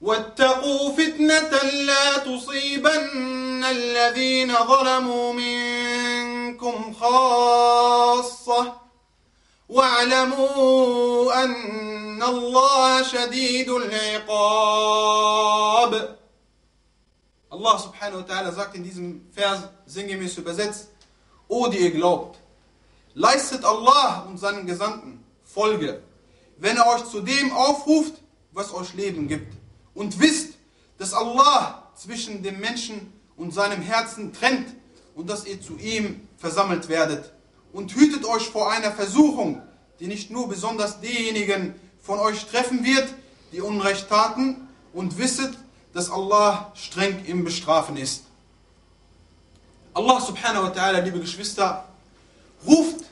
واتقوا فتنة لا تصيبن الذين ظلموا منكم خاصة واعلموا أن الله شديد العقاب Allah subhanahu wa ta'ala sagt in diesem Vers sinngemäß übersetzt, O die ihr glaubt, leistet Allah und seinen Gesandten Folge, wenn er euch zu dem aufruft, was euch Leben gibt. Und wisst, dass Allah zwischen dem Menschen und seinem Herzen trennt und dass ihr zu ihm versammelt werdet. Und hütet euch vor einer Versuchung, die nicht nur besonders diejenigen von euch treffen wird, die Unrecht taten, und wisset, dass Allah streng im Bestrafen ist. Allah subhanahu wa ta'ala, liebe Geschwister, ruft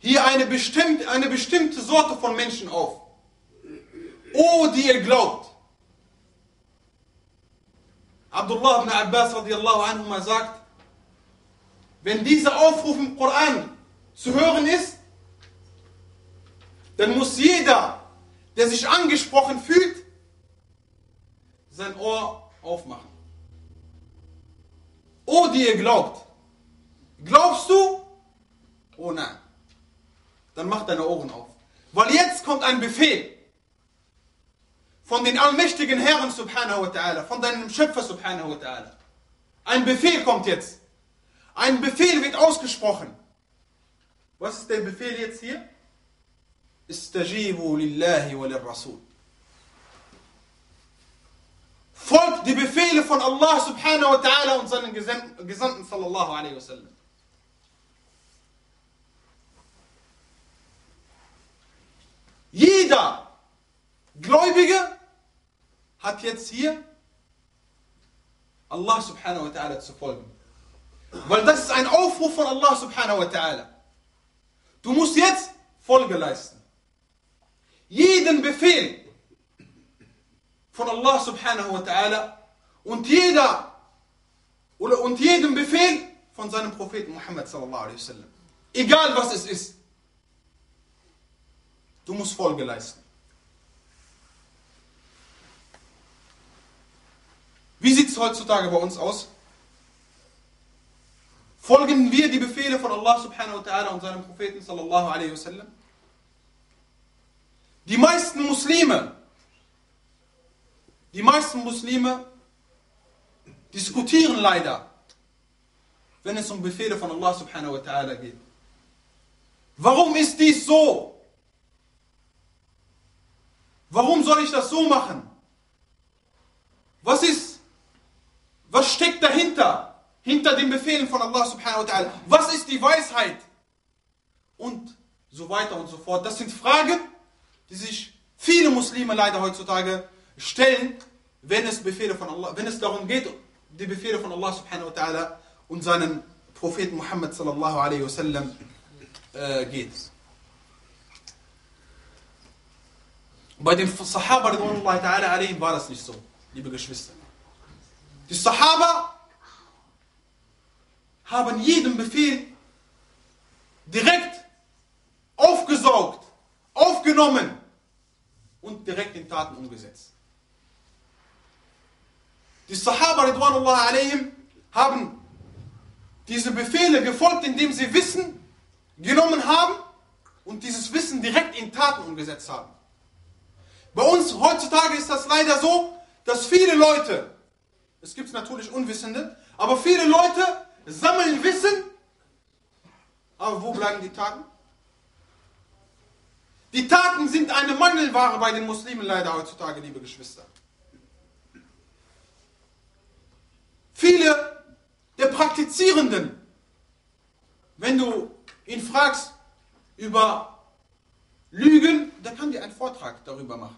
hier eine, bestimmt, eine bestimmte Sorte von Menschen auf. O, die ihr glaubt. Abdullah ibn Abbas radiallahu anhu sagt, wenn dieser Aufruf im Koran zu hören ist, dann muss jeder, der sich angesprochen fühlt, sein Ohr aufmachen. Oh, die ihr glaubt. Glaubst du? Oh nein. Dann mach deine Ohren auf. Weil jetzt kommt ein Befehl von den allmächtigen Herren subhanahu wa ta'ala, von deinem Schöpfer subhanahu wa ta'ala. Ein Befehl kommt jetzt. Ein Befehl wird ausgesprochen. Was ist der Befehl jetzt hier? Istajibu lillahi wa lirrasul. Folgt die Befehle von Allah subhanahu wa ta'ala und seinen Gesandten sallallahu alaihi wasallam. Jeder Gläubige hat jetzt hier Allah subhanahu wa ta'ala zu folgen. Weil das ist ein Aufruf von Allah subhanahu wa ta'ala. Du musst jetzt Folge leisten. Jeden Befehl von Allah subhanahu wa ta'ala und jeder oder und jedem Befehl von seinem Propheten Muhammad sallallahu alaihi wasallam. Egal was es ist. Du musst Folge leisten. Wie sieht heutzutage bei uns aus? Folgen wir die Befehle von Allah subhanahu wa ta'ala und seinem Propheten sallallahu alaihi wasallam? Die meisten Muslime, die meisten Muslime diskutieren leider, wenn es um Befehle von Allah subhanahu wa ta'ala geht. Warum ist dies so? Warum soll ich das so machen? Was ist, was steckt dahinter? Hinter den Befehlen von Allah subhanahu wa ta'ala. Was ist die Weisheit? Und so weiter und so fort. Das sind Fragen, die sich viele Muslime leider heutzutage stellen, wenn es, Befehle von Allah, wenn es darum geht, die Befehle von Allah subhanahu wa ta'ala und seinen Propheten Muhammad sallallahu alaihi wasallam äh, geht. Bei den Sahaba war das nicht so, liebe Geschwister. Die Sahaba haben jeden Befehl direkt aufgesaugt, aufgenommen und direkt in Taten umgesetzt. Die Sahaba Ridwanullah alayhim haben diese Befehle gefolgt, indem sie Wissen genommen haben und dieses Wissen direkt in Taten umgesetzt haben. Bei uns heutzutage ist das leider so, dass viele Leute, es gibt natürlich Unwissende, aber viele Leute sammeln Wissen, aber wo bleiben die Taten? Die Taten sind eine Mangelware bei den Muslimen leider heutzutage, liebe Geschwister. Viele der Praktizierenden, wenn du ihn fragst über Lügen, der kann dir einen Vortrag darüber machen.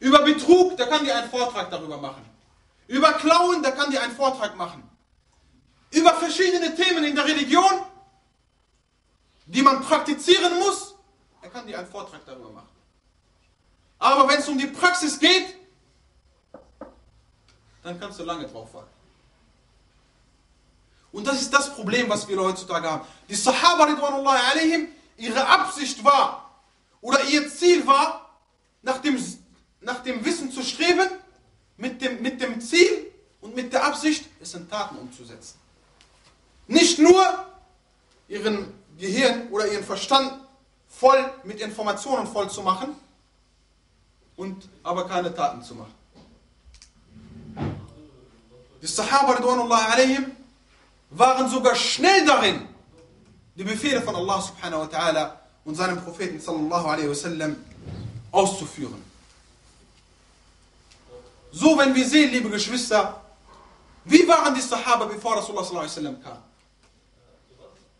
Über Betrug, der kann dir einen Vortrag darüber machen. Über Klauen, der kann dir einen Vortrag machen. Über verschiedene Themen in der Religion, die man praktizieren muss, er kann dir einen Vortrag darüber machen. Aber wenn es um die Praxis geht, dann kannst du lange drauf warten. Und das ist das Problem, was wir heutzutage haben. Die Sahaba, ihre Absicht war, oder ihr Ziel war, nach dem, nach dem Wissen zu streben, mit dem, mit dem Ziel und mit der Absicht, es in Taten umzusetzen. Nicht nur ihren Gehirn oder ihren Verstand voll mit Informationen voll zu machen, und aber keine Taten zu machen. Die Sahaba alaihim, waren sogar schnell darin, die Befehle von Allah subhanahu wa ta'ala und seinem Propheten sallallahu alaihi wasallam auszuführen. So, wenn wir sehen, liebe Geschwister, wie waren die Sahaba, bevor Rasulullah kam?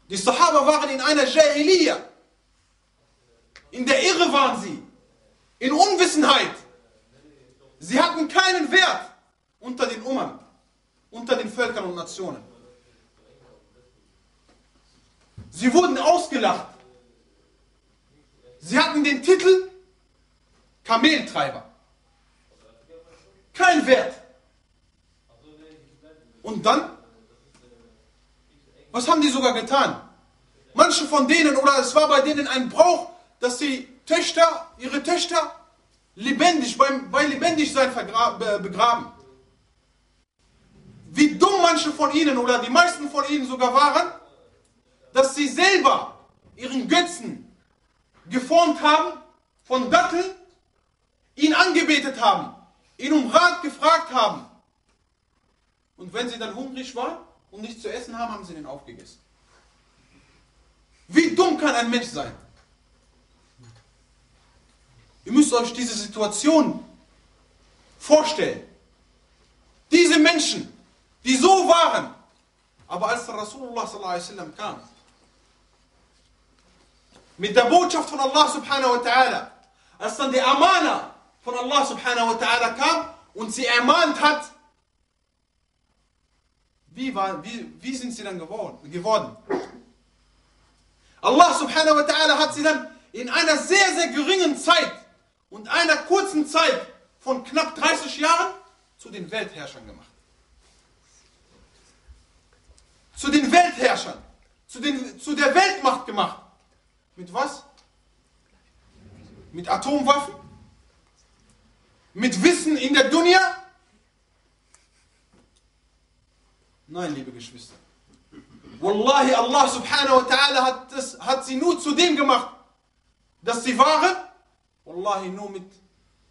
Die Sahaba waren in einer Jahiliyyah. In der Irre waren sie. In Unwissenheit. Sie hatten keinen Wert unter den Ummern, unter den Völkern und Nationen. Sie wurden ausgelacht. Sie hatten den Titel Kameltreiber. Kein Wert. Und dann? Was haben die sogar getan? Manche von denen, oder es war bei denen ein Brauch, dass sie Töchter, ihre Töchter lebendig, beim, bei Lebendigsein begraben. Wie dumm manche von ihnen oder die meisten von ihnen sogar waren, dass sie selber ihren Götzen geformt haben von Datteln, ihn angebetet haben, ihn um Rat gefragt haben. Und wenn sie dann hungrig waren und nichts zu essen haben, haben sie den aufgegessen. Wie dumm kann ein Mensch sein? Ihr müsst euch diese Situation vorstellen. Diese Menschen, die so waren, aber als der Rasulullah kam, mit der Botschaft von Allah subhanahu wa ta'ala, als dann die Amana von Allah subhanahu wa ta'ala kam und sie ermahnt hat, wie, war, wie, wie sind sie dann geworden? Allah subhanahu wa ta'ala hat sie dann in einer sehr, sehr geringen Zeit und einer kurzen Zeit von knapp 30 Jahren zu den Weltherrschern gemacht. Zu den Weltherrschern, zu, den, zu der Weltmacht gemacht. Mit was? Mit Atomwaffen? Mit Wissen in der Dunya? Nein, liebe Geschwister. Wallahi, Allah subhanahu wa ta'ala hat, hat sie nur zu dem gemacht, dass sie waren. Wallahi, nur mit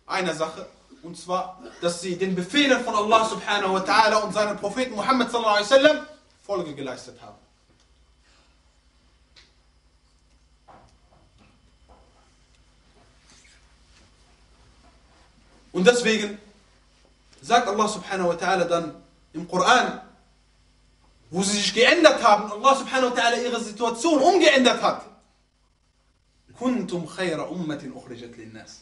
einer Sache. Und zwar, dass sie den Befehlen von Allah subhanahu wa ta'ala und seinem Propheten Muhammad sallallahu alaihi wasallam Folge geleistet haben. Und deswegen sagt Allah subhanahu wa ta'ala dann im Koran, wo sie sich geändert haben, Allah subhanahu wa ta'ala ihre Situation umgeändert hat. Kuntum khayra ummatin ukhrijat linnas.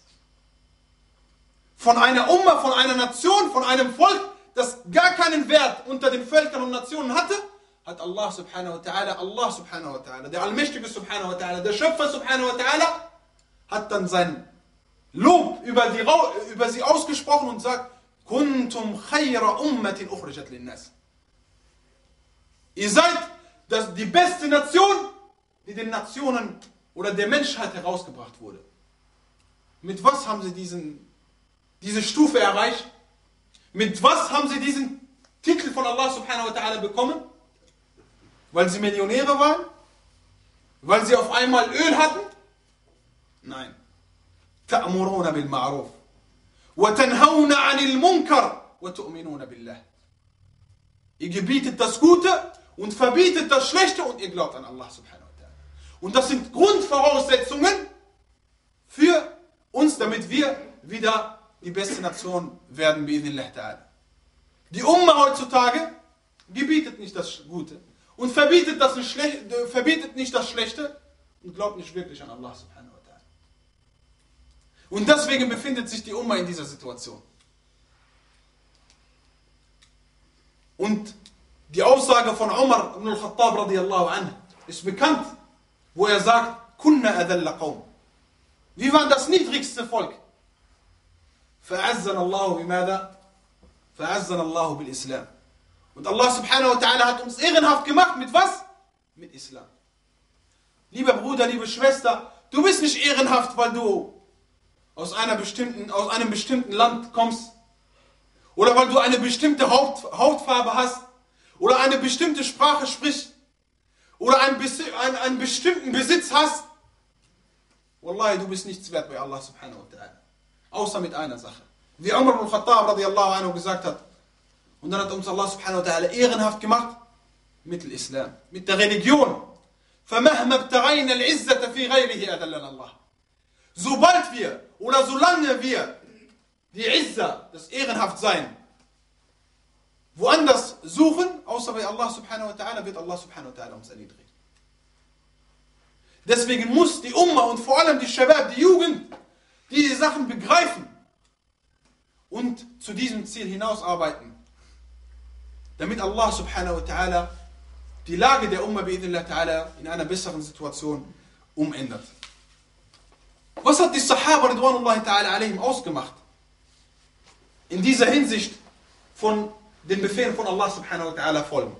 Von einer Umma, von einer Nation, von einem Volk, das gar keinen Wert unter den Völkern und Nationen hatte, hat Allah subhanahu wa ta'ala, Allah subhanahu wa ta'ala, der Allmächtige subhanahu wa ta'ala, der Schöpfer subhanahu wa ta'ala, hat dann sein Lob über, die, über sie ausgesprochen und sagt, Kuntum khayra ummatin ukhrijat linnas. Ihr seid das, die beste Nation, die den Nationen oder der Menschheit herausgebracht wurde. Mit was haben sie diesen, diese Stufe erreicht? Mit was haben sie diesen Titel von Allah subhanahu wa ta'ala bekommen? Weil sie Millionäre waren? Weil sie auf einmal Öl hatten? Nein. تأمرون بالمعروف وتنهون عن المنكر وتؤمنون بالله Ihr gebietet das Gute und verbietet das Schlechte und ihr glaubt an Allah subhanahu wa ta'ala. Und das sind Grundvoraussetzungen für uns, damit wir wieder die beste Nation werden, bi'idhnillah ta'ala. Die Umma heutzutage gebietet nicht das Gute und verbietet, das verbietet nicht das Schlechte und glaubt nicht wirklich an Allah subhanahu wa ta'ala. Und deswegen befindet sich die Umma in dieser Situation. Und die Aussage von Umar ibn al-Khattab radiallahu anhu ist bekannt, wo er sagt, Kunna adalla qawm. Wir waren das niedrigste Volk. فأعزنا الله بماذا؟ فأعزنا الله بالإسلام. Und Allah subhanahu wa ta'ala hat uns ehrenhaft gemacht mit was? Mit Islam. Lieber Bruder, liebe Schwester, du bist nicht ehrenhaft, weil du aus, einer bestimmten, aus einem bestimmten Land kommst. Oder weil du eine bestimmte Haut, Hautfarbe hast. Oder eine bestimmte Sprache sprichst. Oder einen, einen, einen bestimmten Besitz hast. Wallahi, du bist nichts wert bei Allah subhanahu wa ta'ala. Außer mit einer Sache. Wie Umar ibn Khattab radiallahu anhu gesagt hat. Und dann hat uns Allah subhanahu wa ta'ala ehrenhaft gemacht mit dem Islam, mit der Religion. فمهما ابتغينا العزة في غيره أذلنا الله. Sobald wir oder solange wir die Izza, das Ehrenhaftsein, woanders suchen, außer bei Allah subhanahu wa ta'ala, wird Allah subhanahu wa ta'ala uns erniedrigen. Deswegen muss die Umma und vor allem die Shabab, die Jugend, diese Sachen begreifen und zu diesem Ziel hinausarbeiten, damit Allah subhanahu wa ta'ala die Lage der Umma in einer besseren Situation umändert. Was hat die Sahaba Ridwanullahi ta'ala alayhim ausgemacht? In dieser Hinsicht von den Befehlen von Allah subhanahu wa ta'ala folgen.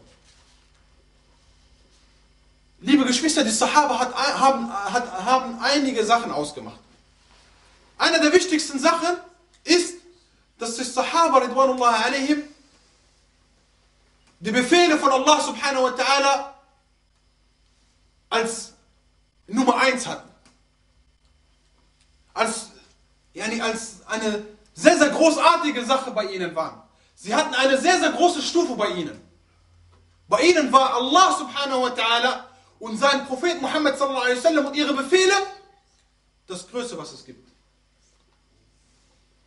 Liebe Geschwister, die Sahaba hat, haben, hat, haben einige Sachen ausgemacht. Eine der wichtigsten Sachen ist, dass die Sahaba Ridwanullahi alayhim die Befehle von Allah subhanahu wa ta'ala als Nummer eins hatten. Als, yani als eine sehr, sehr großartige Sache bei ihnen waren. Sie hatten eine sehr, sehr große Stufe bei ihnen. Bei ihnen war Allah subhanahu wa ta'ala und sein Prophet Muhammad sallallahu alaihi wasallam und ihre Befehle das Größte, was es gibt.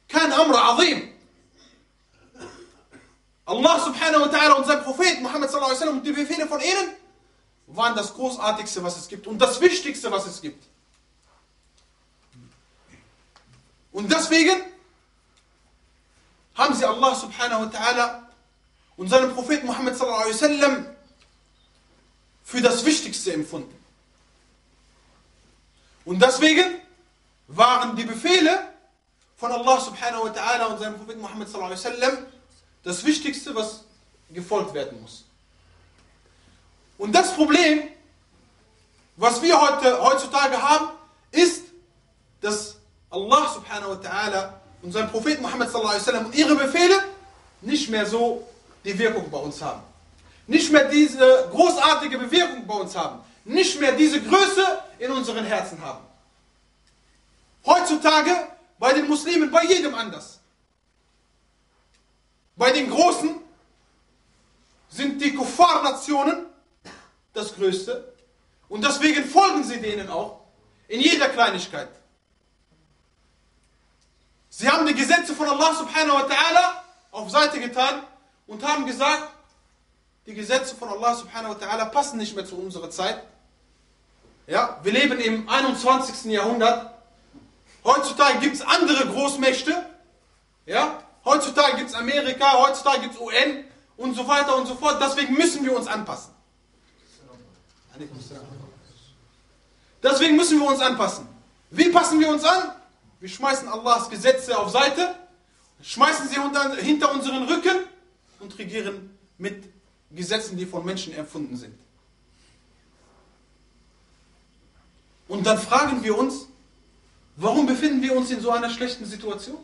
Kein Amr azim. Allah subhanahu wa ta'ala und sein Prophet Muhammad sallallahu alaihi wasallam und die Befehle von ihnen waren das Großartigste, was es gibt und das Wichtigste, was es gibt. Und deswegen haben sie Allah subhanahu wa ta'ala und seinen Prophet Muhammad sallallahu alaihi wasallam für das Wichtigste empfunden. Und deswegen waren die Befehle von Allah subhanahu wa ta'ala und seinem Prophet Muhammad sallallahu alaihi wasallam das Wichtigste, was gefolgt werden muss. Und das Problem, was wir heute, heutzutage haben, ist, dass Allah subhanahu wa ta'ala und sein Prophet Muhammad sallallahu alaihi wasallam und ihre Befehle nicht mehr so die Wirkung bei uns haben. Nicht mehr diese großartige Bewirkung bei uns haben. Nicht mehr diese Größe in unseren Herzen haben. Heutzutage bei den Muslimen, bei jedem anders. Bei den Großen sind die Kuffar-Nationen das Größte und deswegen folgen sie denen auch in jeder Kleinigkeit. Sie haben die Gesetze von Allah subhanahu wa ta'ala auf Seite getan und haben gesagt, die Gesetze von Allah subhanahu wa ta'ala passen nicht mehr zu unserer Zeit. Ja, wir leben im 21. Jahrhundert. Heutzutage gibt es andere Großmächte. Ja, Heutzutage gibt es Amerika, heutzutage gibt es UN und so weiter und so fort. Deswegen müssen wir uns anpassen. Deswegen müssen wir uns anpassen. Wie passen wir uns an? Wir schmeißen Allahs Gesetze auf Seite, schmeißen sie unter, hinter unseren Rücken und regieren mit Gesetzen, die von Menschen erfunden sind. Und dann fragen wir uns, warum befinden wir uns in so einer schlechten Situation?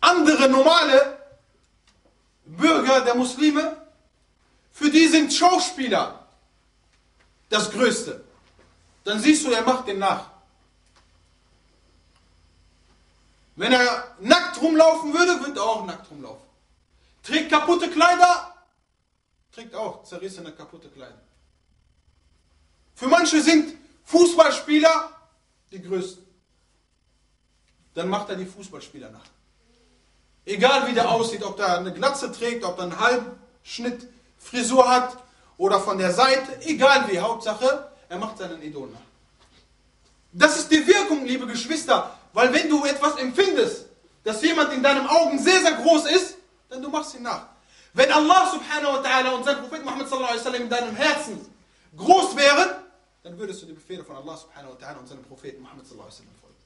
andere normale Bürger der Muslime, für die sind Schauspieler das Größte. Dann siehst du, er macht den nach. Wenn er nackt rumlaufen würde, würde er auch nackt rumlaufen. Trägt kaputte Kleider, trägt auch zerrissene, kaputte Kleider. Für manche sind Fußballspieler die Größten. Dann macht er die Fußballspieler nach. Egal wie der aussieht, ob der eine Glatze trägt, ob er einen Halbschnitt Frisur hat oder von der Seite, egal wie, Hauptsache, er macht seinen Idol nach. Das ist die Wirkung, liebe Geschwister. Weil wenn du etwas empfindest, dass jemand in deinen Augen sehr, sehr groß ist, dann du machst ihn nach. Wenn Allah subhanahu wa ta'ala und sein Prophet Muhammad sallallahu alaihi wasallam in deinem Herzen groß wären, dann würdest du die Befehle von Allah subhanahu wa ta'ala und seinem Propheten Muhammad sallallahu alaihi wasallam folgen.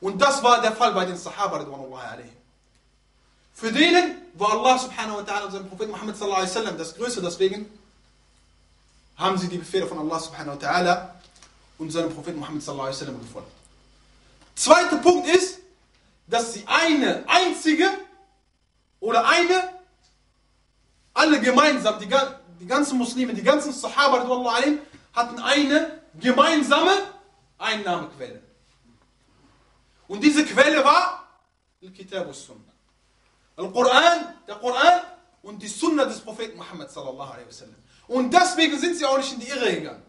Und das war der Fall bei den Sahaba radwanullahi alaihim. Für denen war Allah subhanahu wa ta'ala und sein Prophet Muhammad sallallahu alaihi wasallam das Größte, deswegen haben sie die Befehle von Allah subhanahu wa ta'ala und seinem Propheten Muhammad sallallahu alaihi wasallam gefolgt. Zweiter Punkt ist, dass sie eine einzige oder eine, alle gemeinsam, die, die ganzen Muslime, die ganzen Sahaba hatten eine gemeinsame Einnahmequelle. Und diese Quelle war Al-Kitab al-Sunnah. Al-Quran, der Koran und die Sunnah des Propheten Muhammad sallallahu alaihi wasallam. Und deswegen sind sie auch nicht in die Irre gegangen.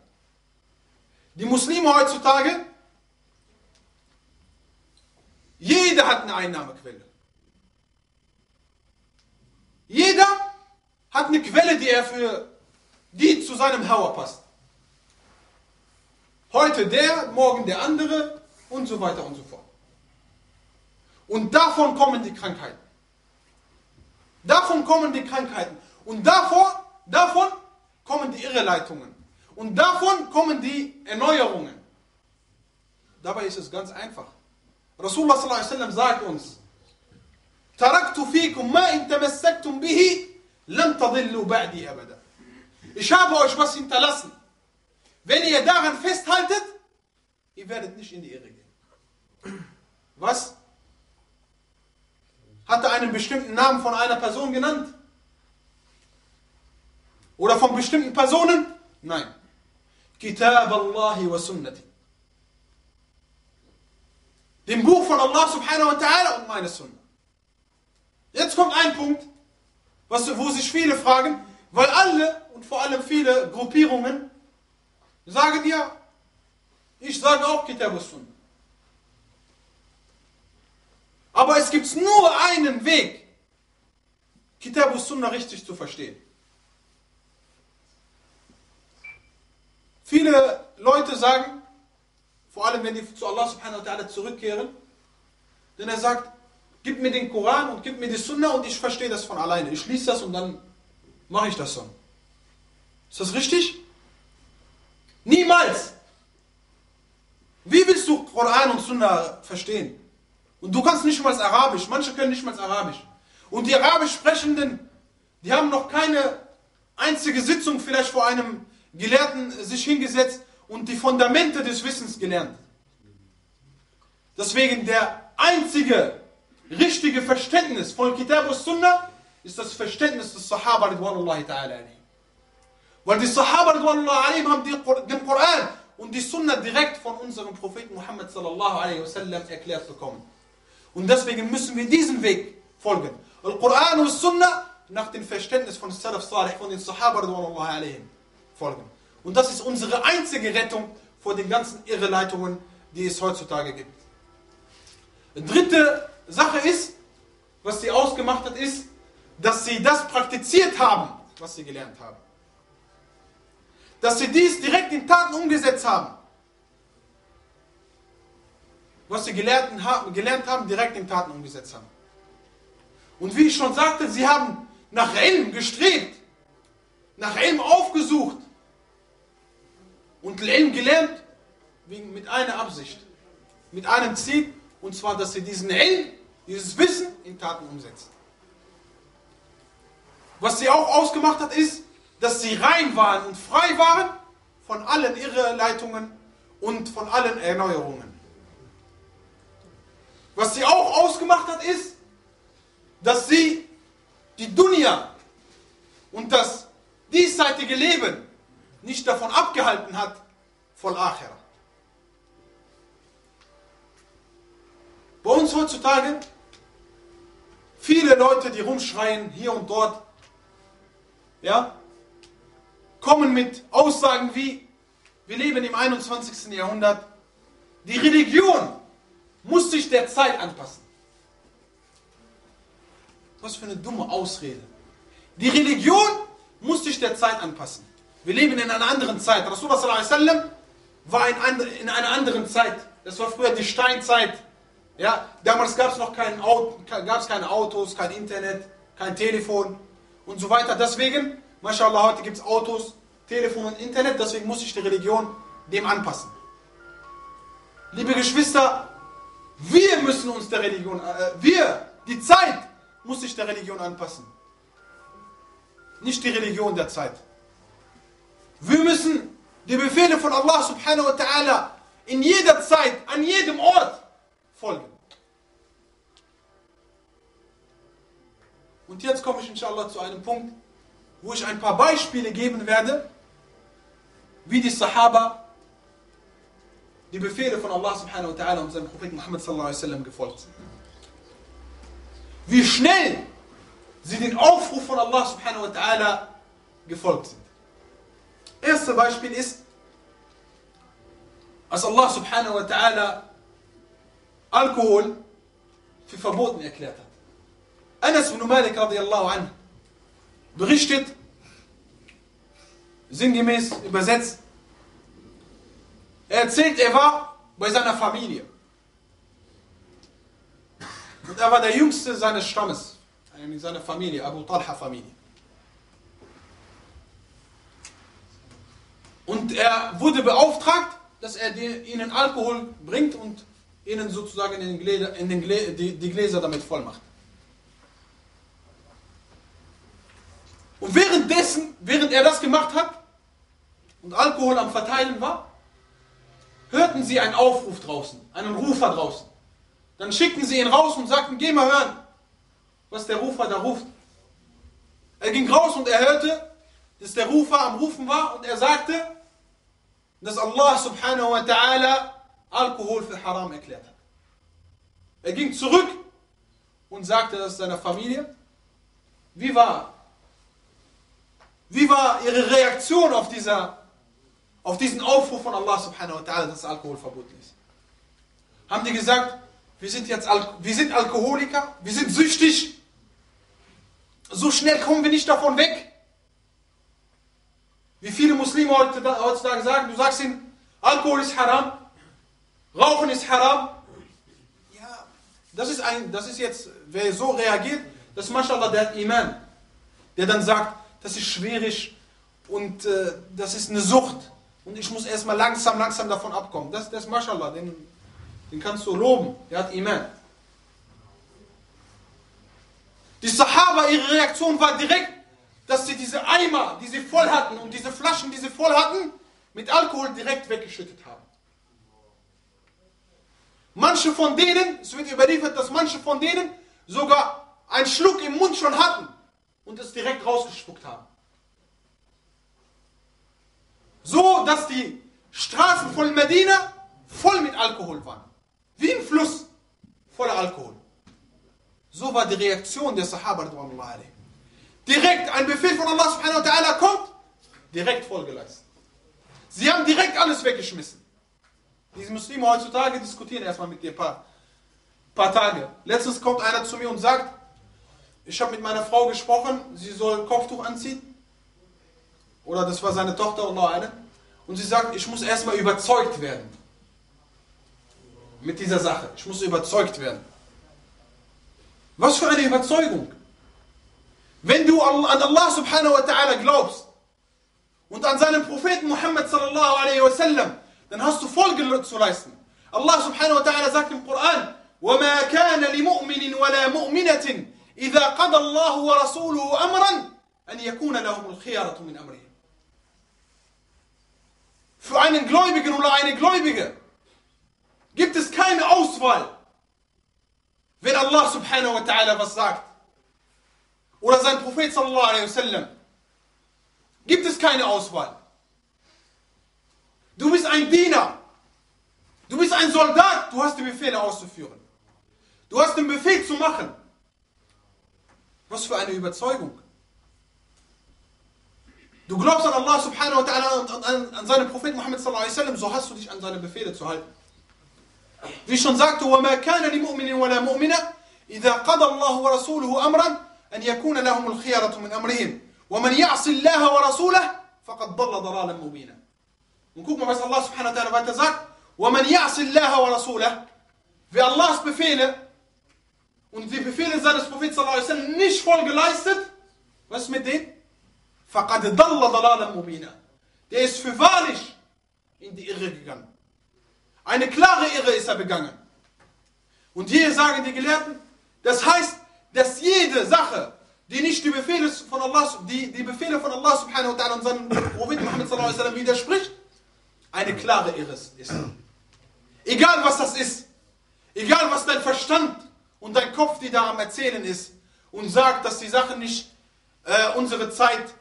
Die Muslime heutzutage, jeder hat eine Einnahmequelle. Jeder hat eine Quelle, die er für die zu seinem Hauer passt. Heute der, morgen der andere und so weiter und so fort. Und davon kommen die Krankheiten. Davon kommen die Krankheiten. Und davor, davon kommen die Irreleitungen. Und davon kommen die Erneuerungen. Dabei ist es ganz einfach. Rasulullah sallallahu sagt uns, Taraktu fikum ma in tamassaktum bihi, lam tadillu ba'di abada. Ich habe euch was hinterlassen. Wenn ihr daran festhaltet, ihr werdet nicht in die Irre gehen. Was? Hat er einen bestimmten Namen von einer Person genannt? Oder von bestimmten Personen? Nein. Kitab Allahi wa Sunnati. Dem Buch von Allah subhanahu wa ta'ala und meine Sunna. Jetzt kommt ein Punkt, was, wo sich viele fragen, weil alle und vor allem viele Gruppierungen sagen ja, ich sage auch Kitab Sunnah. Aber es gibt nur einen Weg, Kitab Sunnah richtig zu verstehen. Viele Leute sagen, vor allem wenn die zu Allah subhanahu wa ta'ala zurückkehren, denn er sagt, gib mir den Koran und gib mir die Sunna und ich verstehe das von alleine. Ich schließe das und dann mache ich das so. Ist das richtig? Niemals! Wie willst du Koran und Sunna verstehen? Und du kannst nicht mal Arabisch, manche können nicht mal Arabisch. Und die Arabisch Sprechenden, die haben noch keine einzige Sitzung vielleicht vor einem Gelehrten sich hingesetzt und die Fundamente des Wissens gelernt. Deswegen der einzige richtige Verständnis von Kitab und Sunnah ist das Verständnis des Sahaba Weil die Sahaba haben den Koran und die Sunnah direkt von unserem Propheten Muhammad wasallam erklärt bekommen. Und deswegen müssen wir diesen Weg folgen. Al-Quran und Sunnah nach dem Verständnis von Salaf Salih, von den Sahaba folgen. Und das ist unsere einzige Rettung vor den ganzen Irreleitungen, die es heutzutage gibt. Dritte Sache ist, was sie ausgemacht hat, ist, dass sie das praktiziert haben, was sie gelernt haben. Dass sie dies direkt in Taten umgesetzt haben. Was sie gelernt haben, direkt in Taten umgesetzt haben. Und wie ich schon sagte, sie haben nach Ilm gestrebt, nach Ilm aufgesucht und Ilm gelernt mit einer Absicht, mit einem Ziel, und zwar, dass sie diesen Ilm, dieses Wissen in Taten umsetzen. Was sie auch ausgemacht hat, ist, dass sie rein waren und frei waren von allen Irreleitungen und von allen Erneuerungen. Was sie auch ausgemacht hat, ist, dass sie die Dunya und das diesseitige Leben nicht davon abgehalten hat, von Akhira. Bei uns heutzutage viele Leute, die rumschreien hier und dort, ja, kommen mit Aussagen wie, wir leben im 21. Jahrhundert, die Religion muss sich der Zeit anpassen. Was für eine dumme Ausrede. Die Religion muss sich der Zeit anpassen. Wir leben in einer anderen Zeit. Rasulullah war in, in einer anderen Zeit. Das war früher die Steinzeit. Ja, damals gab es noch kein Auto, gab's keine Autos, kein Internet, kein Telefon und so weiter. Deswegen, mashallah, heute gibt es Autos, Telefon und Internet, deswegen muss sich die Religion dem anpassen. Liebe Geschwister, wir müssen uns der Religion, äh, wir, die Zeit, muss sich der Religion anpassen. Nicht die Religion der Zeit. Wir müssen die Befehle von Allah subhanahu wa ta'ala in jeder Zeit, an jedem Ort folgen. Und jetzt komme ich inshallah zu einem Punkt, wo ich ein paar Beispiele geben werde, wie die Sahaba die Befehle von Allah subhanahu wa ta'ala und seinem Propheten Muhammad sallallahu alaihi wasallam gefolgt sind. Wie schnell sie den Aufruf von Allah subhanahu wa ta'ala gefolgt sind. Erstes Beispiel ist, als Allah subhanahu wa ta'ala Alkohol für verboten erklärt hat. Anas ibn Malik radiallahu anhu berichtet, sinngemäß übersetzt, er erzählt, er war bei seiner Familie. Und er war der Jüngste seines Stammes, seiner Familie, Abu Talha Familie. Und er wurde beauftragt, dass er ihnen Alkohol bringt und ihnen sozusagen in den Gläser, in den Gläser, die, die Gläser damit voll macht. Und währenddessen, während er das gemacht hat und Alkohol am Verteilen war, hörten sie einen Aufruf draußen, einen Rufer draußen. Dann schickten sie ihn raus und sagten, geh mal hören, was der Rufer da ruft. Er ging raus und er hörte, dass der Rufer am Rufen war und er sagte, dass Allah subhanahu wa ta'ala Alkohol für Haram erklärt hat. Er ging zurück und sagte das seiner Familie. Wie war, wie war ihre Reaktion auf, dieser, auf diesen Aufruf von Allah subhanahu wa ta'ala, dass Alkohol verboten ist? Haben die gesagt, wir sind jetzt Al wir sind Alkoholiker, wir sind süchtig, so schnell kommen wir nicht davon weg? Wie viele Muslime heutzutage sagen, du sagst ihnen, Alkohol ist haram, Rauchen ist haram. Ja, das ist, ein, das ist jetzt, wer so reagiert, das ist mashallah der hat Iman. Der dann sagt, das ist schwierig und äh, das ist eine Sucht. Und ich muss erstmal langsam, langsam davon abkommen. Das, das ist mashallah, den, den kannst du loben. Der hat Iman. Die Sahaba, ihre Reaktion war direkt, dass sie diese Eimer, die sie voll hatten und diese Flaschen, die sie voll hatten, mit Alkohol direkt weggeschüttet haben. Manche von denen, es wird überliefert, dass manche von denen sogar einen Schluck im Mund schon hatten und es direkt rausgespuckt haben. So, dass die Straßen von Medina voll mit Alkohol waren. Wie ein Fluss voller Alkohol. So war die Reaktion der Sahaba. Direkt ein Befehl von Allah subhanahu wa ta'ala kommt, direkt Folge leisten. Sie haben direkt alles weggeschmissen. Diese Muslime heutzutage diskutieren erstmal mit dir ein paar, paar Tage. Letztens kommt einer zu mir und sagt, ich habe mit meiner Frau gesprochen, sie soll Kopftuch anziehen. Oder das war seine Tochter oder eine. Und sie sagt, ich muss erstmal überzeugt werden. Mit dieser Sache. Ich muss überzeugt werden. Was für eine Überzeugung. Wenn du an Allah subhanahu wa ta'ala glaubst und an seinen Propheten Muhammad sallallahu alaihi wasallam, dann hast du Folge zu leisten. Allah subhanahu wa ta'ala sagt im Koran, وَمَا كَانَ لِمُؤْمِنٍ وَلَا مُؤْمِنَةٍ إِذَا قَضَى اللَّهُ وَرَسُولُهُ أَمْرًا أَنْ يَكُونَ لَهُمُ الْخِيَرَةُ مِنْ أَمْرِهِمْ Für einen Gläubigen oder eine Gläubige gibt es keine Auswahl, wenn Allah subhanahu wa ta'ala was sagt. Oder sein Prophet sallallahu alaihi wasallam. Gibt es keine Auswahl. Du bist ein Diener. Du bist ein Soldat. Du hast die Befehle auszuführen. Du hast den Befehl zu machen. Was für eine Überzeugung. Du glaubst an Allah subhanahu wa ta'ala und an, an seinen Propheten Muhammad sallallahu alaihi wasallam, so hast du dich an seine Befehle zu halten. Wie ich schon sagte, وَمَا كَانَ لِمُؤْمِنٍ وَلَا مُؤْمِنَةٍ إِذَا قَضَى اللَّهُ وَرَسُولُهُ أَمْرًا أَنْ يَكُونَ لَهُمُ الْخِيَرَةُ مِنْ أَمْرِهِمْ وَمَنْ يَعْصِ اللَّهَ وَرَسُولَهُ فَقَدْ ضَلَّ ضَلَالًا مُبِينًا mal, was Allah subhanahu wa ta'ala. وَمَنْ يَعْصِ اللَّهَ وَرَسُولَهُ Wer Allahs Befehle und die Befehle seines Propheten sallallahu alaihi wasallam nicht voll geleistet, was mit denen? فَقَدْ ضَلَّ ضَلَالًا مُبِينًا Der ist für wahrlich in die Irre gegangen. Eine klare Irre ist er begangen. Und hier sagen die Gelehrten, das heißt, dass jede Sache, die nicht die Befehle von Allah, die, die Befehle von Allah subhanahu wa ta'ala und seinem Propheten Muhammad sallallahu alaihi wasallam widerspricht, eine klare Irre ist. Egal was das ist, egal was dein Verstand und dein Kopf, die da am Erzählen ist und sagt, dass die Sachen nicht äh, unsere Zeit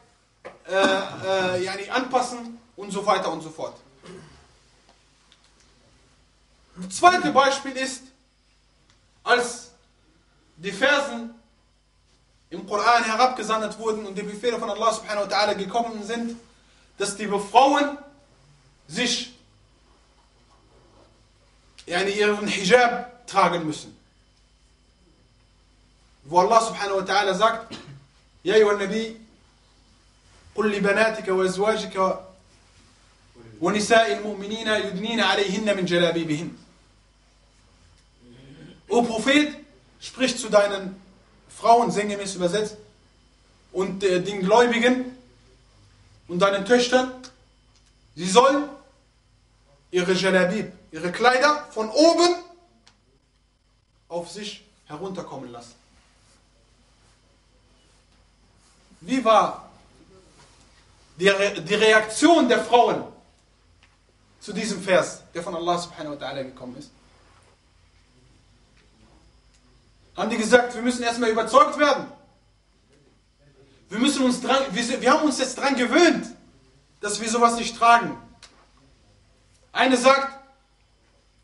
äh, äh, yani anpassen und so weiter und so fort. Das zweite Beispiel ist, als die Versen im Koran herabgesandt wurden und die Befehle von Allah subhanahu wa ta'ala gekommen sind, dass die Frauen sich yani ihren Hijab tragen müssen. Wo Allah subhanahu wa ta'ala sagt, Ja, أيها النبي قل لبناتك وأزواجك ونساء المؤمنين يدنين عليهن من جلابيبهن O Prophet, sprich zu deinen Frauen, sinngemäß übersetzt, und äh, den Gläubigen und deinen Töchtern, sie sollen ihre Jalabib, ihre Kleider von oben auf sich herunterkommen lassen. Wie war die, Re die Reaktion der Frauen zu diesem Vers, der von Allah subhanahu wa ta'ala gekommen ist? Haben die gesagt, wir müssen erstmal überzeugt werden. Wir, müssen uns dran, wir, wir haben uns jetzt daran gewöhnt, dass wir sowas nicht tragen. Eine sagt,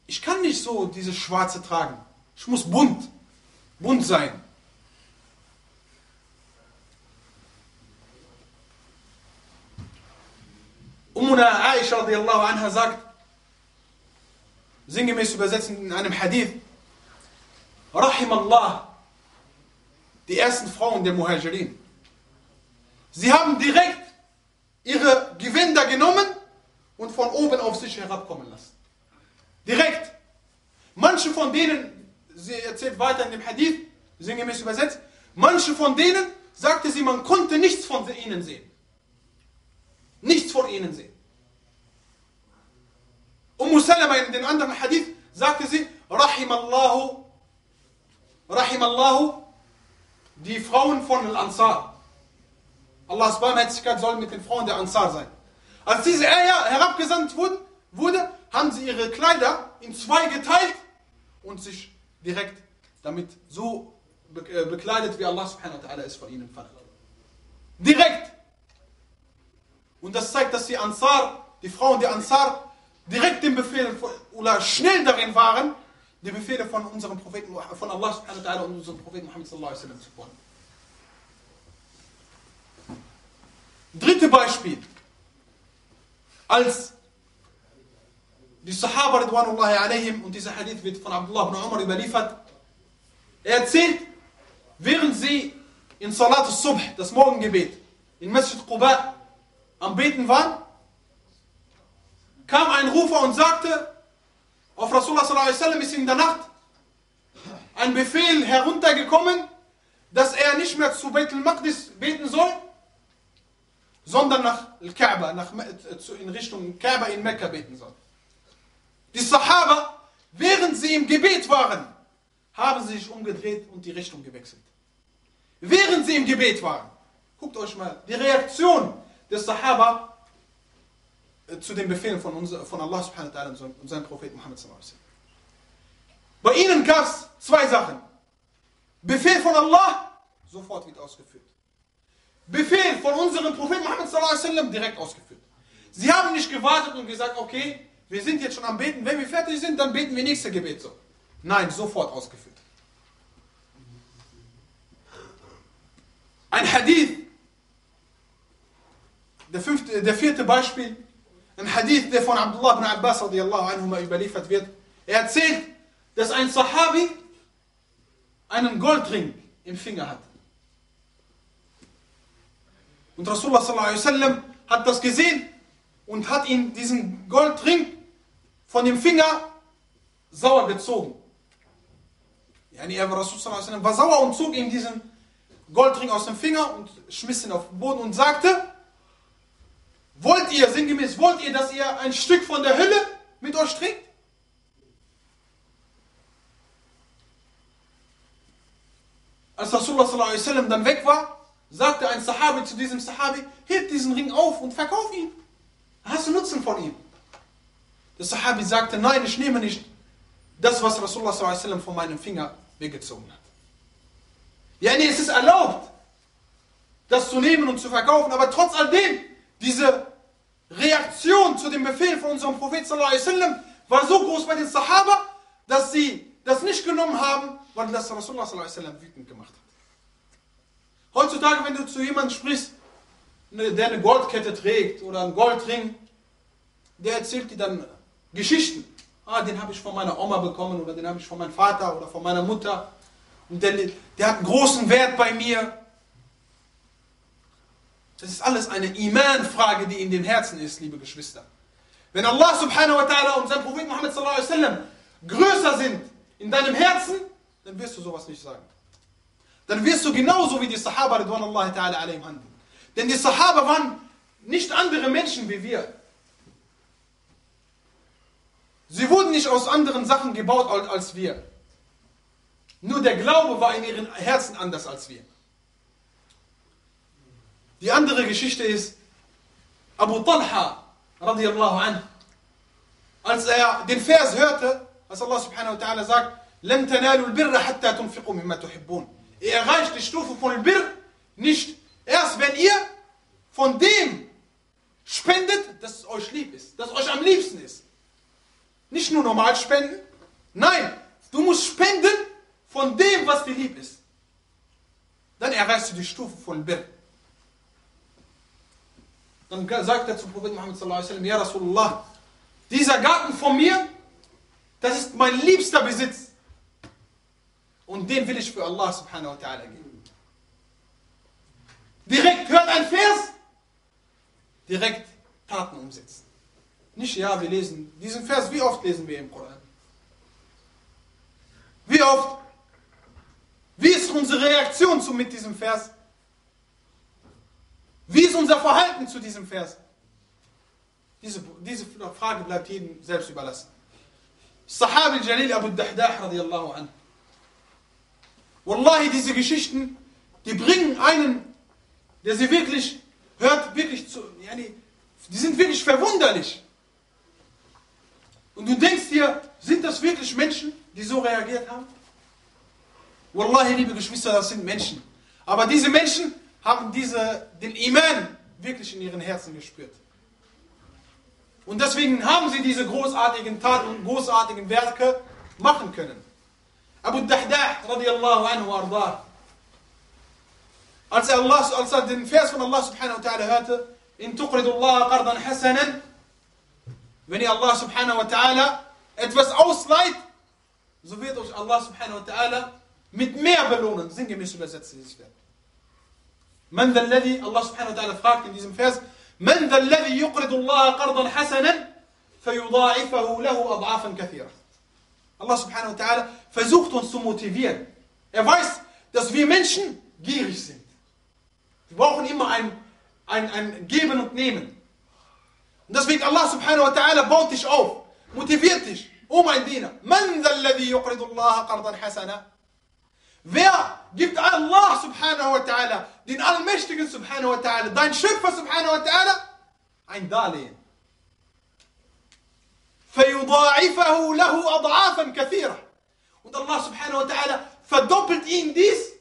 ich kann nicht so dieses Schwarze tragen. Ich muss bunt, bunt sein. Ummuna Aisha radiallahu anha sagt, sinngemäß übersetzt in einem Hadith, Rahim Allah, die ersten Frauen der Muhajirin. Sie haben direkt ihre Gewänder genommen und von oben auf sich herabkommen lassen. Direkt. Manche von denen, sie erzählt weiter in dem Hadith, sinngemäß übersetzt, manche von denen, sagte sie, man konnte nichts von ihnen sehen. Nichts von ihnen sehen. Umm Salama in dem anderen Hadith sagte sie, Rahimallahu Rahimallahu, die Frauen von Al-Ansar. Allahs Barmherzigkeit soll mit den Frauen der Ansar sein. Als diese Eier herabgesandt wurde, haben sie ihre Kleider in zwei geteilt und sich direkt damit so äh, bekleidet, wie Allah subhanahu wa ta'ala es von ihnen verlangt. Direkt. Und das zeigt, dass die Ansar, die Frauen der Ansar, direkt den Befehl oder schnell darin waren, die Befehle von unserem Propheten, von Allah subhanahu wa ta'ala und unserem Propheten Muhammad sallallahu alaihi wasallam zu folgen. Dritte Beispiel. Als die Sahaba Ridwanullahi alaihim, und dieser Hadith wird von Abdullah ibn Umar überliefert, er erzählt, während sie in Salat al-Subh, das Morgengebet, in Masjid Quba am Beten waren, kam ein Rufer und sagte, auf Rasulullah ist in der Nacht ein Befehl heruntergekommen, dass er nicht mehr zu Beit al-Maqdis beten soll, sondern nach Al-Kaaba, in Richtung Kaaba in Mekka beten soll. Die Sahaba, während sie im Gebet waren, haben sie sich umgedreht und die Richtung gewechselt. Während sie im Gebet waren. Guckt euch mal die Reaktion des Sahaba zu den Befehlen von, unser, von Allah subhanahu wa ta'ala und seinem Propheten Muhammad sallallahu Bei ihnen gab es zwei Sachen. Befehl von Allah, sofort wird ausgeführt. Befehl von unserem Propheten Muhammad sallallahu alaihi direkt ausgeführt. Sie haben nicht gewartet und gesagt, okay, wir sind jetzt schon am Beten, wenn wir fertig sind, dann beten wir nächste Gebet so. Nein, sofort ausgeführt. Ein Hadith, der, fünfte, der vierte Beispiel, ein Hadith, der von Abdullah ibn Abbas überliefert wird. Er erzählt, dass ein Sahabi einen Goldring im Finger hat. Und Rasulullah sallallahu alaihi hat das gesehen und hat ihn diesen Goldring von dem Finger sauer gezogen. Yani er war, war sauer und zog ihm diesen Goldring aus dem Finger und schmiss ihn auf den Boden und sagte, wollt ihr, sinngemäß, wollt ihr, dass ihr ein Stück von der Hölle mit euch trinkt? Als Rasulullah dann weg war, sagte ein Sahabi zu diesem Sahabi, heb diesen Ring auf und verkauf ihn. Hast du Nutzen von ihm? Der Sahabi sagte, nein, ich nehme nicht das, was Rasulullah von meinem Finger weggezogen hat. Ja, nee, es ist erlaubt, das zu nehmen und zu verkaufen, aber trotz alledem, diese Reaktion zu dem Befehl von unserem Prophet war so groß bei den Sahaba, dass sie das nicht genommen haben, weil das Rasulullah wütend gemacht hat. Heutzutage, wenn du zu jemandem sprichst, ne, der eine Goldkette trägt oder einen Goldring, der erzählt dir dann Geschichten. Ah, den habe ich von meiner Oma bekommen oder den habe ich von meinem Vater oder von meiner Mutter. Und der, der hat einen großen Wert bei mir. Das ist alles eine Iman-Frage, die in den Herzen ist, liebe Geschwister. Wenn Allah subhanahu wa ta'ala und sein Prophet Muhammad sallallahu alaihi wasallam größer sind in deinem Herzen, dann wirst du sowas nicht sagen. Dann wirst du genauso wie die Sahaba Allah ta'ala alaihim handeln. Denn die Sahaba waren nicht andere Menschen wie wir. Sie wurden nicht aus anderen Sachen gebaut als wir. Nur der Glaube war in ihren Herzen anders als wir. Die andere Geschichte ist Abu Talha radiallahu anh. Als er den Vers hörte, als Allah subhanahu wa ta'ala sagt, لن تنالوا البر حتى تنفقوا مما تحبون. Ihr erreicht die Stufe von Bir nicht erst, wenn ihr von dem spendet, das euch lieb ist, das euch am liebsten ist. Nicht nur normal spenden, nein, du musst spenden von dem, was dir lieb ist. Dann erreichst du die Stufe von Bir. Dann sagt er zum Prophet Muhammad sallallahu alaihi wasallam, Ja Rasulullah, dieser Garten von mir, das ist mein liebster Besitz. Und den will ich für Allah subhanahu wa ta'ala geben. Direkt hört ein Vers, direkt Taten umsetzen. Nicht, ja, wir lesen diesen Vers, wie oft lesen wir im Koran? Wie oft? Wie ist unsere Reaktion mit diesem Vers? Wie ist unser Verhalten zu diesem Vers? Diese, diese Frage bleibt jedem selbst überlassen. Sahabi Jalil Abu Dahdah radiallahu anhu. Wallahi, diese Geschichten, die bringen einen, der sie wirklich hört, wirklich zu, die sind wirklich verwunderlich. Und du denkst dir, sind das wirklich Menschen, die so reagiert haben? Wallahi, liebe Geschwister, das sind Menschen. Aber diese Menschen haben diese, den Iman wirklich in ihren Herzen gespürt. Und deswegen haben sie diese großartigen Taten und großartigen Werke machen können. Abu Dahdah radiallahu anhu ardah. Als er, Allah, als er den Vers von Allah subhanahu wa ta'ala hörte, in tuqridullah qardan hasanan, wenn ihr Allah subhanahu wa ta'ala etwas ausleiht, so wird euch Allah subhanahu wa ta'ala mit mehr belohnen. Sinngemäß übersetzt dieses Vers. من ذا الذي Allah subhanahu wa ta'ala fragt diesem Vers من ذا الذي يقرض الله قرضا حسنا فيضاعفه له أضعافا كثيرة Allah subhanahu wa ta'ala versucht uns zu motivieren. Er weiß, dass wir Menschen gierig sind. Wir brauchen immer ein, ein, ein Geben und Nehmen. Und deswegen Allah subhanahu wa ta'ala baut dich auf, motiviert dich. Oh mein Diener, man الذي يقرض الله قرضا حسنا Wer gibt Allah subhanahu wa ta'ala, den Allmächtigen subhanahu wa ta'ala, dein Schöpfer subhanahu wa ta'ala, ein Darlehen? فيضاعفه له أضعافا كثيرة und Allah subhanahu wa ta'ala verdoppelt ihm dies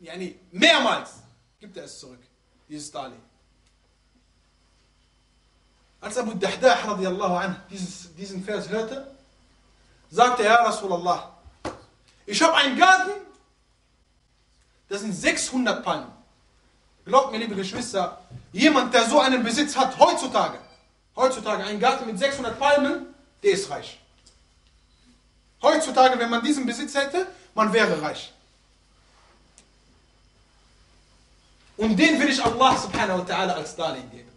yani mehrmals gibt er es zurück dieses Darlehen als Abu Dahdah radiallahu anh dieses, diesen Vers hörte sagte er Rasulallah Ich habe einen Garten, das sind 600 Palmen. Glaubt mir, liebe Geschwister, jemand, der so einen Besitz hat, heutzutage, heutzutage einen Garten mit 600 Palmen, der ist reich. Heutzutage, wenn man diesen Besitz hätte, man wäre reich. Und den will ich Allah subhanahu wa ta'ala als Darlehen geben.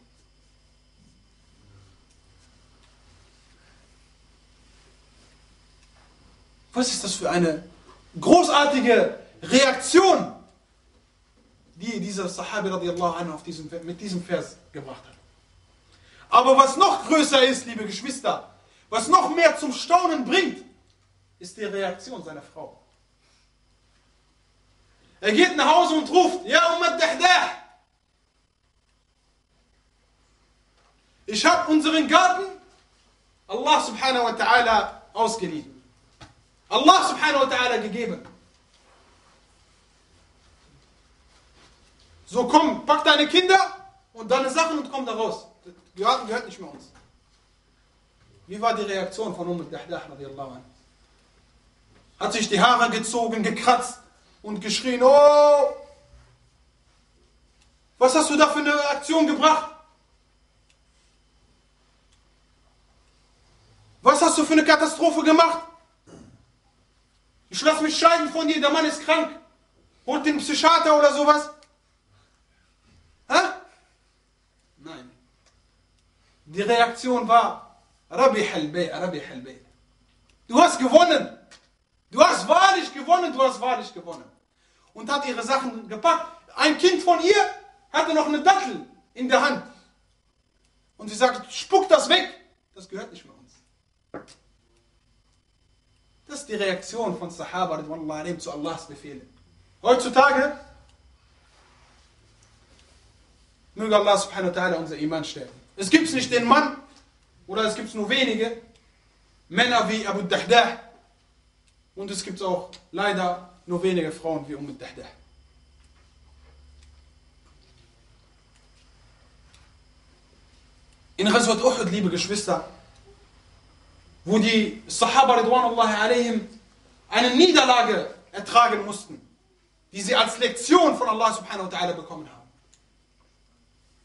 Was ist das für eine großartige Reaktion, die dieser Sahabi radiallahu anhu auf diesem, mit diesem Vers gebracht hat. Aber was noch größer ist, liebe Geschwister, was noch mehr zum Staunen bringt, ist die Reaktion seiner Frau. Er geht nach Hause und ruft, Ja Ummat Dahdah, ich habe unseren Garten Allah subhanahu wa ta'ala ausgeliehen. Allah subhanahu wa ta'ala gegeben. So komm, pack deine Kinder und deine Sachen und komm da raus. Das gehört, gehört nicht mehr uns. Wie war die Reaktion von Umm Dahdah radiallahu anh? Hat sich die Haare gezogen, gekratzt und geschrien, oh, was hast du da für eine Aktion gebracht? Was hast du für eine Katastrophe gemacht? Ich lasse mich scheiden von dir, der Mann ist krank. Holt den Psychiater oder sowas. Hä? Nein. Die Reaktion war, Rabbi Halbay, Rabbi Halbay. Du hast gewonnen. Du hast wahrlich gewonnen, du hast wahrlich gewonnen. Und hat ihre Sachen gepackt. Ein Kind von ihr hatte noch eine Dattel in der Hand. Und sie sagt, spuck das weg. Das gehört nicht mehr. Das ist die Reaktion von Sahaba zu Allahs Befehlen. Heutzutage möge Allah subhanahu wa ta'ala unser Iman stärken. Es gibt nicht den Mann, oder es gibt nur wenige Männer wie Abu Dahdah und es gibt auch leider nur wenige Frauen wie Umm Dahdah. In Ghazwat Uhud, liebe Geschwister, wo die Sahaba Ridwanullahi alayhim eine Niederlage ertragen mussten, die sie als Lektion von Allah subhanahu wa ta'ala bekommen haben,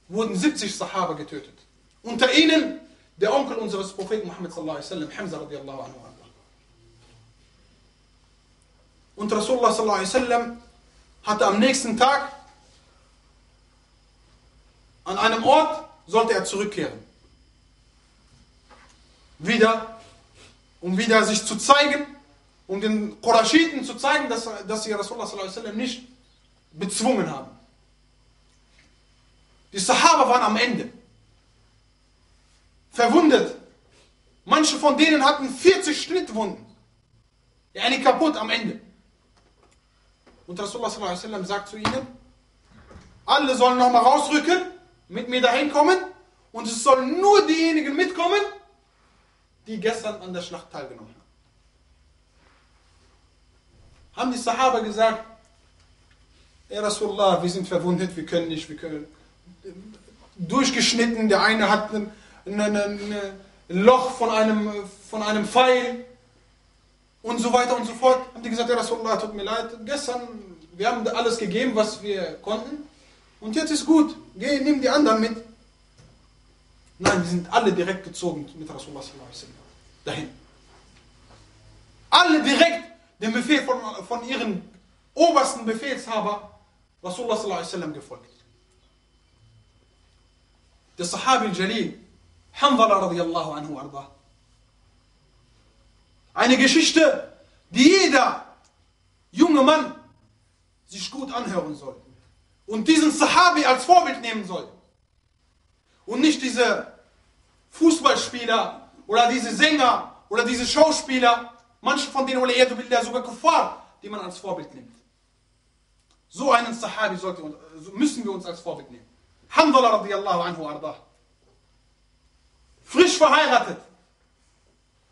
wurden 70 Sahaba getötet. Unter ihnen der Onkel unseres Propheten Muhammad sallallahu alaihi wasallam, Hamza radiallahu anhu. Und Rasulullah sallallahu alaihi wasallam hatte am nächsten Tag an einem Ort sollte er zurückkehren. Wieder um wieder sich zu zeigen, um den Qurashiten zu zeigen, dass, dass sie Rasulullah nicht bezwungen haben. Die Sahaba waren am Ende. Verwundet. Manche von denen hatten 40 Schnittwunden. Ja, eine kaputt am Ende. Und Rasulullah sagt zu ihnen, alle sollen nochmal rausrücken, mit mir dahin kommen und es sollen nur diejenigen mitkommen, die gestern an der Schlacht teilgenommen haben. Haben die Sahaba gesagt, Ja Rasulullah, wir sind verwundet, wir können nicht, wir können durchgeschnitten, der eine hat ein, ein, ein Loch von einem, von einem Pfeil und so weiter und so fort. Haben die gesagt, Ja Rasulullah, tut mir leid, gestern, wir haben alles gegeben, was wir konnten und jetzt ist gut, geh, nimm die anderen mit. Nein, die sind alle direkt gezogen mit Rasulullah dahin. Alle direkt dem Befehl von, von ihren obersten Befehlshaber Rasulullah gefolgt. Der Sahabi Jalil, Hanzala radiallahu anhu arda. Eine Geschichte, die jeder junge Mann sich gut anhören soll. Und diesen Sahabi als Vorbild nehmen soll. Und nicht diese Fußballspieler oder diese Sänger oder diese Schauspieler, manche von denen billah, sogar Kuffar, die man als Vorbild nimmt. So einen Sahabi sollte, müssen wir uns als Vorbild nehmen. Hamdallah radiallahu anhu ardah. Frisch verheiratet.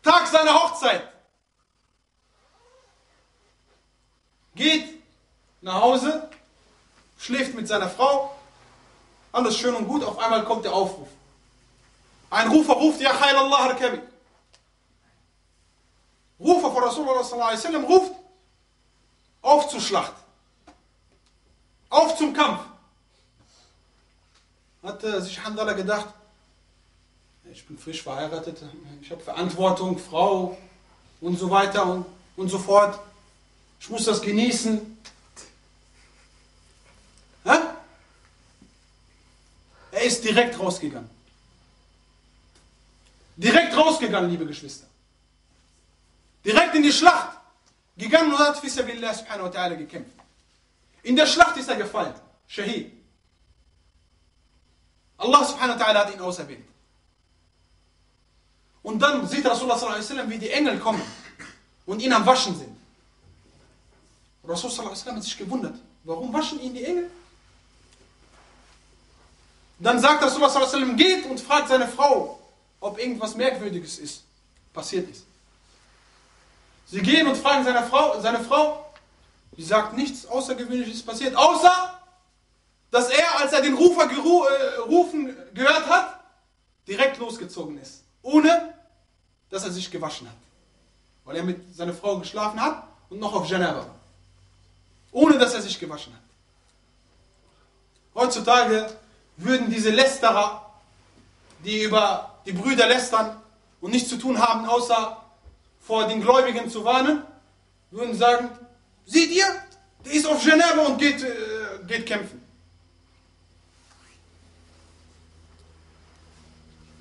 Tag seiner Hochzeit. Geht nach Hause, schläft mit seiner Frau, alles schön und gut, auf einmal kommt der Aufruf. Ein Rufer ruft, Ja Khair Allah Arkabi. Rufer von Rasulullah ruft, auf zur Schlacht. Auf zum Kampf. Hat äh, sich Handala gedacht, ich bin frisch verheiratet, ich habe Verantwortung, Frau und so weiter und, und so fort. Ich muss das genießen. Hä? Er ist direkt rausgegangen. Direkt rausgegangen, liebe Geschwister. Direkt in die Schlacht. gegangen und hat Fisabilillah subhanahu wa ta'ala gekämpft. In der Schlacht ist er gefallen. Shahid. Allah subhanahu wa ta'ala hat ihn auserwählt. Und dann sieht Rasulullah sallallahu alaihi wasallam, wie die Engel kommen und ihn am Waschen sind. Rasul sallallahu alaihi wasallam hat sich gewundert. Warum waschen ihn die Engel? Dann sagt Rasulullah wasallam, geht und fragt seine Frau, ob irgendwas Merkwürdiges ist, passiert ist. Sie gehen und fragen seine Frau, seine Frau, sie sagt nichts Außergewöhnliches passiert, außer, dass er, als er den Rufer geru äh, rufen gehört hat, direkt losgezogen ist, ohne dass er sich gewaschen hat. Weil er mit seiner Frau geschlafen hat und noch auf Janaba war. Ohne dass er sich gewaschen hat. Heutzutage würden diese Lästerer, die über die Brüder lästern und nichts zu tun haben, außer vor den Gläubigen zu warnen, würden sagen, seht ihr, der ist auf Genève und geht, äh, geht kämpfen.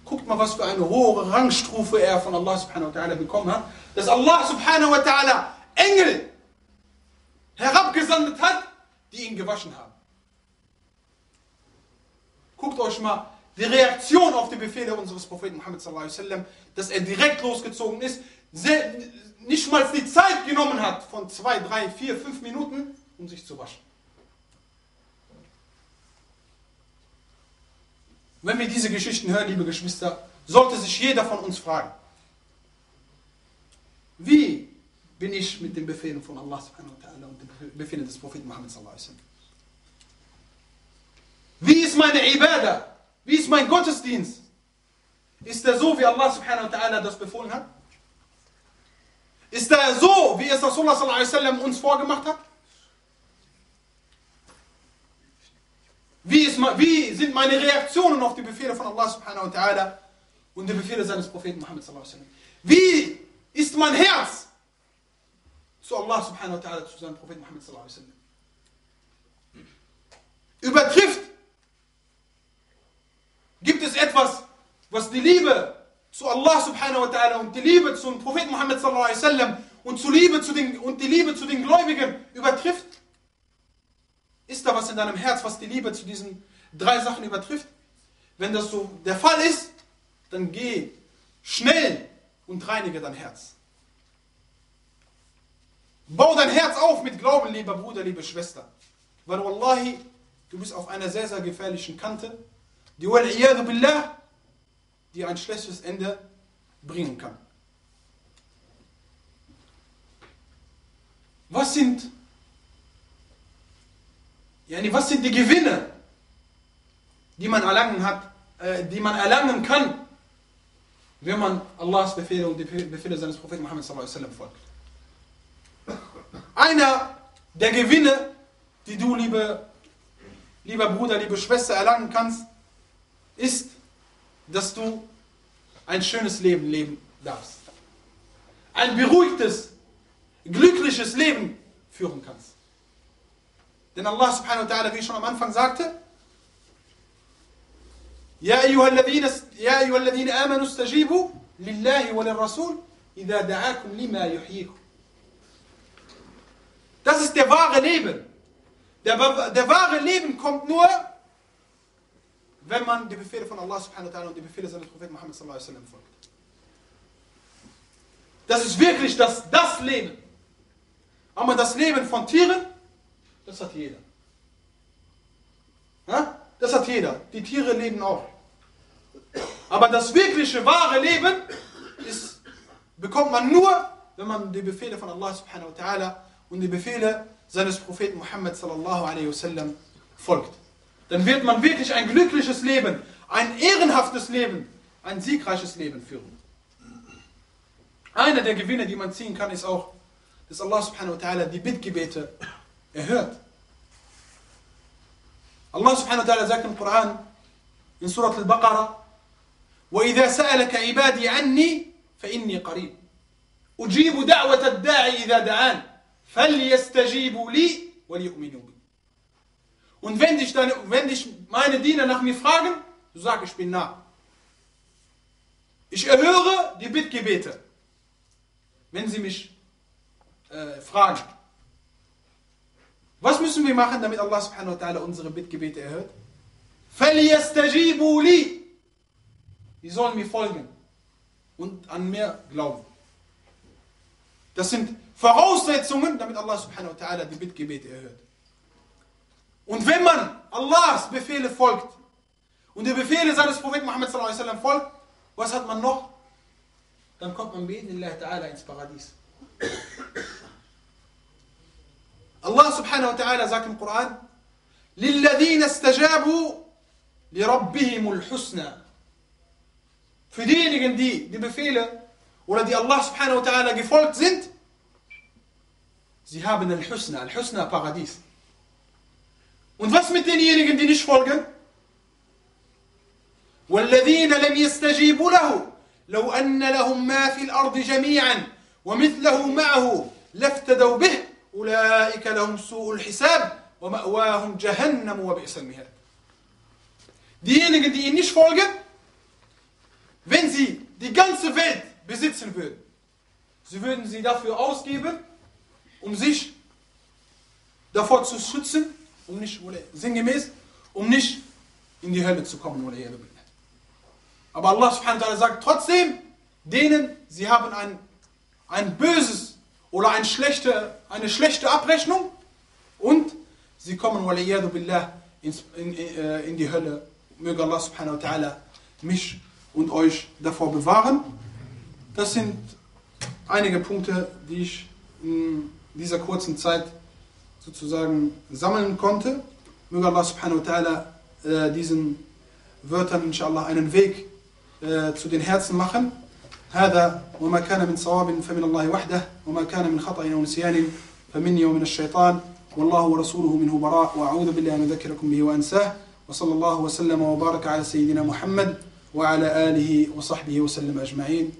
Guckt mal, was für eine hohe Rangstufe er von Allah subhanahu wa ta'ala bekommen hat, dass Allah subhanahu wa ta'ala Engel herabgesandt hat, die ihn gewaschen haben. Guckt euch mal die Reaktion auf die Befehle unseres Propheten Muhammad sallallahu alaihi wasallam, dass er direkt losgezogen ist, nicht mal die Zeit genommen hat von zwei, drei, vier, fünf Minuten, um sich zu waschen. Wenn wir diese Geschichten hören, liebe Geschwister, sollte sich jeder von uns fragen, wie bin ich mit den Befehlen von Allah subhanahu wa ta'ala und den Befehlen des Propheten Muhammad sallallahu alaihi wasallam? Wie ist meine Ibadah? Wie ist mein Gottesdienst? Ist er so, wie Allah subhanahu wa ta'ala das befohlen hat? Ist er so, wie es Rasulullah sallallahu alaihi wasallam uns vorgemacht hat? Wie, ist, wie sind meine Reaktionen auf die Befehle von Allah subhanahu wa ta'ala und die Befehle seines Propheten Muhammad sallallahu alaihi wasallam? Wie ist mein Herz zu Allah subhanahu wa ta'ala, zu seinem Propheten Muhammad sallallahu alaihi wasallam? Übertrifft Gibt es etwas, was die Liebe zu Allah subhanahu wa ta'ala und die Liebe zum Propheten Muhammad sallallahu alaihi wasallam und, zu Liebe zu den, und die Liebe zu den Gläubigen übertrifft? Ist da was in deinem Herz, was die Liebe zu diesen drei Sachen übertrifft? Wenn das so der Fall ist, dann geh schnell und reinige dein Herz. Bau dein Herz auf mit Glauben, lieber Bruder, liebe Schwester. Weil Wallahi, du bist auf einer sehr, sehr gefährlichen Kante die billah, die ein schlechtes Ende bringen kann. Was sind, yani was sind die Gewinne, die man erlangen hat, äh, die man erlangen kann, wenn man Allahs Befehle und die Befehle seines Propheten Muhammad folgt? Einer der Gewinne, die du, liebe, lieber Bruder, liebe Schwester, erlangen kannst, ist, dass du ein schönes Leben leben darfst. Ein beruhigtes, glückliches Leben führen kannst. Denn Allah subhanahu wa ta'ala, wie ich schon am Anfang sagte, يا أيها الذين يا أيها الذين آمنوا استجيبوا لله وللرسول إذا دعاكم لما يحييكم. Das ist der wahre Leben. Der, der wahre Leben kommt nur wenn man die Befehle von Allah subhanahu wa ta'ala und die Befehle seines Propheten Muhammad sallallahu alaihi wasallam folgt. Das ist wirklich das, das Leben. Aber das Leben von Tieren, das hat jeder. Ja? Das hat jeder. Die Tiere leben auch. Aber das wirkliche, wahre Leben ist, bekommt man nur, wenn man die Befehle von Allah subhanahu wa ta'ala und die Befehle seines Propheten Muhammad sallallahu alaihi wasallam folgt dann wird man wirklich ein glückliches Leben, ein ehrenhaftes Leben, ein siegreiches Leben führen. Einer der Gewinne, die man ziehen kann, ist auch, dass Allah subhanahu wa ta'ala die Bittgebete erhört. Allah subhanahu wa ta'ala sagt im Koran, in Surat al-Baqarah, وإذا سألك عبادي عني فإني قريب أجيب دعوة الداعي إذا دعان فليستجيبوا لي وليؤمنوا بي Und wenn dich, deine, wenn dich meine Diener nach mir fragen, du sag, ich bin nah. Ich erhöre die Bittgebete, wenn sie mich äh, fragen. Was müssen wir machen, damit Allah subhanahu wa ta'ala unsere Bittgebete erhört? فَلْيَسْتَجِيبُوا لِي Die sollen mir folgen und an mir glauben. Das sind Voraussetzungen, damit Allah subhanahu wa ta'ala die Bittgebete erhört. Und wenn man Allahs Befehle folgt und die Befehle seines Propheten Muhammad sallallahu alaihi wasallam folgt, was hat man noch? Dann kommt man mit Allah ta'ala ins Paradies. Allah subhanahu wa ta'ala sagt im Koran, لِلَّذِينَ اسْتَجَابُوا لِرَبِّهِمُ الْحُسْنَى Für diejenigen, die die Befehle oder die Allah subhanahu wa ta'ala gefolgt sind, sie haben Al-Husna, Al-Husna Paradies. Und was mit denjenigen, die nicht folgen? والذين لم يستجيبوا له لو أن لهم ما في الأرض جميعا ومثله معه لافتدوا به أولئك لهم سوء الحساب ومأواهم جهنم وبئس المهاد Diejenigen, die ihnen nicht folgen, wenn sie die ganze Welt besitzen würden, sie würden sie dafür ausgeben, um sich davor zu schützen, um nicht, sinngemäß, um nicht in die Hölle zu kommen. Oder Aber Allah subhanahu wa ta'ala sagt trotzdem, denen, sie haben ein, ein böses oder ein schlechte, eine schlechte Abrechnung und sie kommen billah, in, in, äh, in die Hölle. Möge Allah subhanahu wa ta'ala mich und euch davor bewahren. Das sind einige Punkte, die ich in dieser kurzen Zeit sozusagen sammeln konnte. Möge Allah subhanahu wa ta'ala äh, diesen Wörtern inshallah einen Weg äh, zu den Herzen machen. هذا وما كان من صواب فمن الله وحده وما كان من خطأ أو نسيان فمني ومن الشيطان والله ورسوله منه براء وأعوذ بالله أن أذكركم به وأنساه وصلى الله وسلم وبارك على سيدنا محمد وعلى آله وصحبه وسلم أجمعين